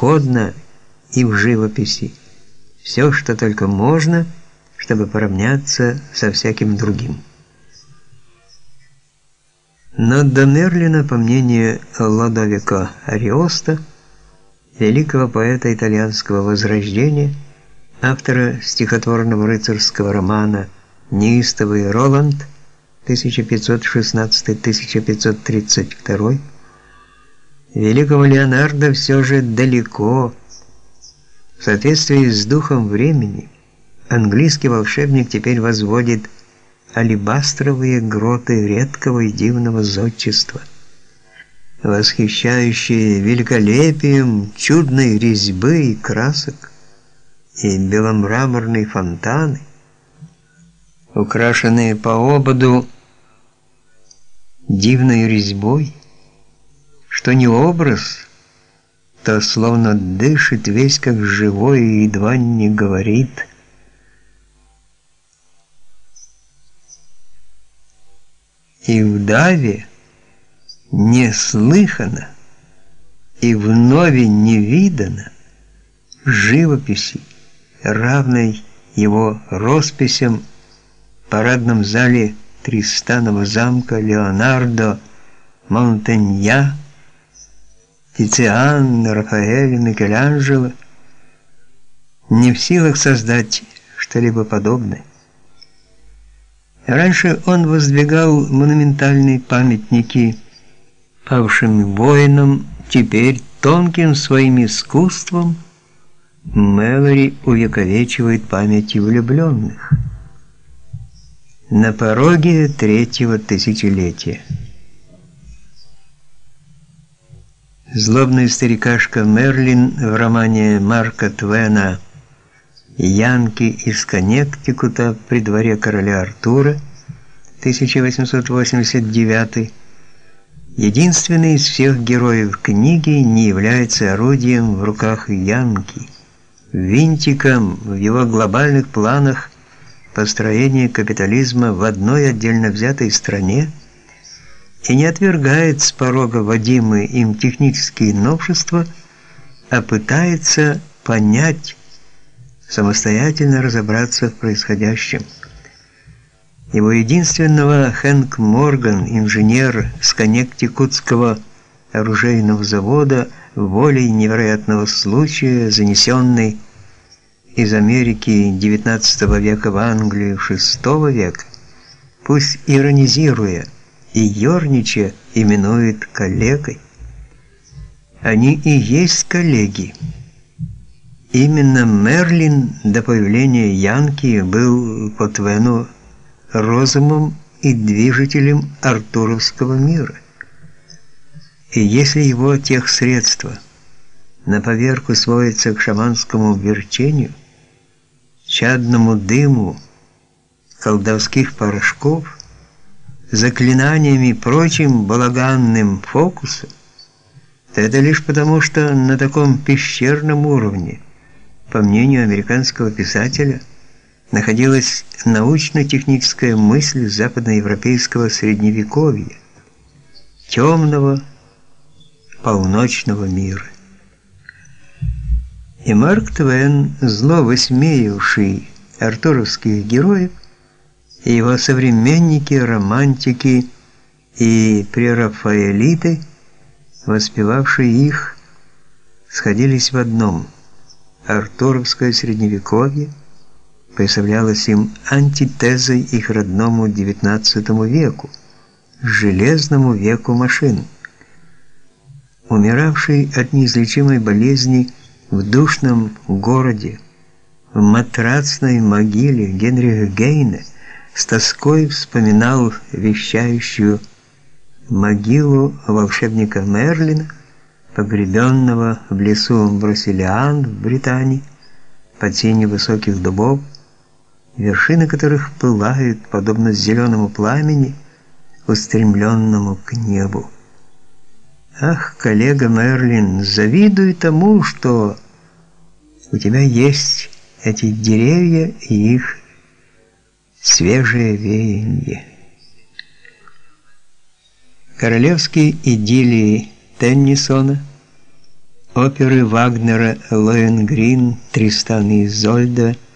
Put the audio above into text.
превосходно и в живописи. Все, что только можно, чтобы поравняться со всяким другим. Но до Мерлина, по мнению Лодовико Ариоста, великого поэта итальянского возрождения, автора стихотворного рыцарского романа «Неистовый Роланд» 1516-1532, великого Леонардо все же далеко. В соответствии с духом времени, английский волшебник теперь возводит алебастровые гроты редкого и дивного зодчества, восхищающие великолепием чудной резьбы и красок, и беломраморные фонтаны, украшенные по ободу дивной резьбой, что не образ, то словно дышит весь как живой и едва не говорит – и в даве неслыхано и вновь не видано живописи, равной его росписям в парадном зале Тристанова замка Леонардо Монтенья, Тициан, Рафаэль, Микеланджело не в силах создать что-либо подобное. Раньше он воздвигал монументальные памятники павшим воинам, теперь тонким своим искусством Мэлори увековечивает памяти влюбленных. На пороге третьего тысячелетия. Злобный старикашка Мерлин в романе Марка Твена Янки из Коннектикута при дворе короля Артура 1889 единственный из всех героев книги не является орудием в руках Янки, винтиком в его глобальных планах построения капитализма в одной отдельно взятой стране и не отвергает с порога вводимые им технические новшества, а пытается понять самостоятельно разобраться в происходящем. Его единственного Хэнк Морган, инженер с Коннектикутского оружейного завода, волей невероятного случая, занесенный из Америки XIX века в Англию VI века, пусть иронизируя и ерничая, именует коллегой. Они и есть коллеги. Именно Мерлин до появления Янки был по Твену розумом и движителем артуровского мира. И если его тех средства на поверку сводятся к шаманскому верчению, чадному дыму, колдовских порошков, заклинаниями и прочим балаганным фокусом, то это лишь потому, что на таком пещерном уровне – по мнению американского писателя, находилась научно-техническая мысль западноевропейского средневековья, темного полночного мира. И Марк Твен, зло высмеявший артуровских героев, и его современники, романтики и прерафаэлиты, воспевавшие их, сходились в одном – артуровское средневековье представлялось им антитезой их родному XIX веку, железному веку машин. Умиравший от неизлечимой болезни в душном городе, в матрацной могиле Генриха Гейне с тоской вспоминал вещающую могилу волшебника Мерлина, погребенного в лесу Бросилиан в Британии, под тенью высоких дубов, вершины которых пылают, подобно зеленому пламени, устремленному к небу. Ах, коллега Мерлин, завидую тому, что у тебя есть эти деревья и их свежее веяние. Королевские идиллии Теннисона оперы Вагнера Лоенгрин, Тристан и Изольда –